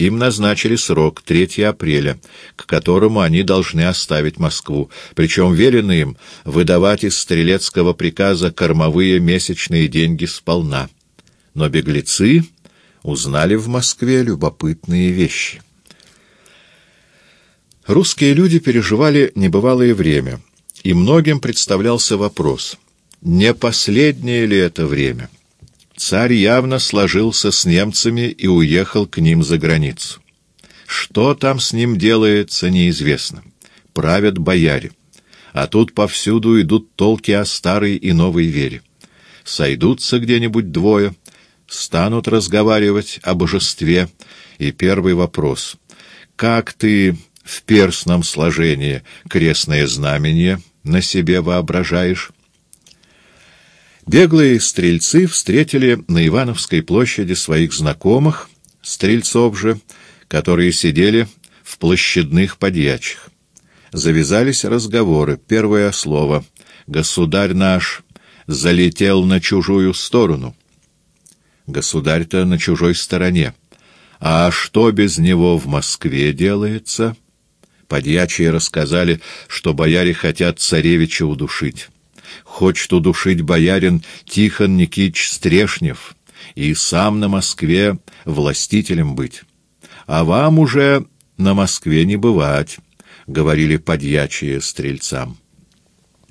Им назначили срок 3 апреля, к которому они должны оставить Москву, причем велено им выдавать из стрелецкого приказа кормовые месячные деньги сполна. Но беглецы узнали в Москве любопытные вещи. Русские люди переживали небывалое время, и многим представлялся вопрос, не последнее ли это время — Царь явно сложился с немцами и уехал к ним за границу. Что там с ним делается, неизвестно. Правят бояре. А тут повсюду идут толки о старой и новой вере. Сойдутся где-нибудь двое, станут разговаривать о божестве, и первый вопрос — как ты в перстном сложении крестное знамение на себе воображаешь? Беглые стрельцы встретили на Ивановской площади своих знакомых, стрельцов же, которые сидели в площадных подьячих. Завязались разговоры. Первое слово «Государь наш залетел на чужую сторону». Государь-то на чужой стороне. А что без него в Москве делается? Подьячие рассказали, что бояре хотят царевича удушить хочет удушить боярин Тихон Никитич Стрешнев и сам на Москве властителем быть. А вам уже на Москве не бывать, — говорили подьячие стрельцам.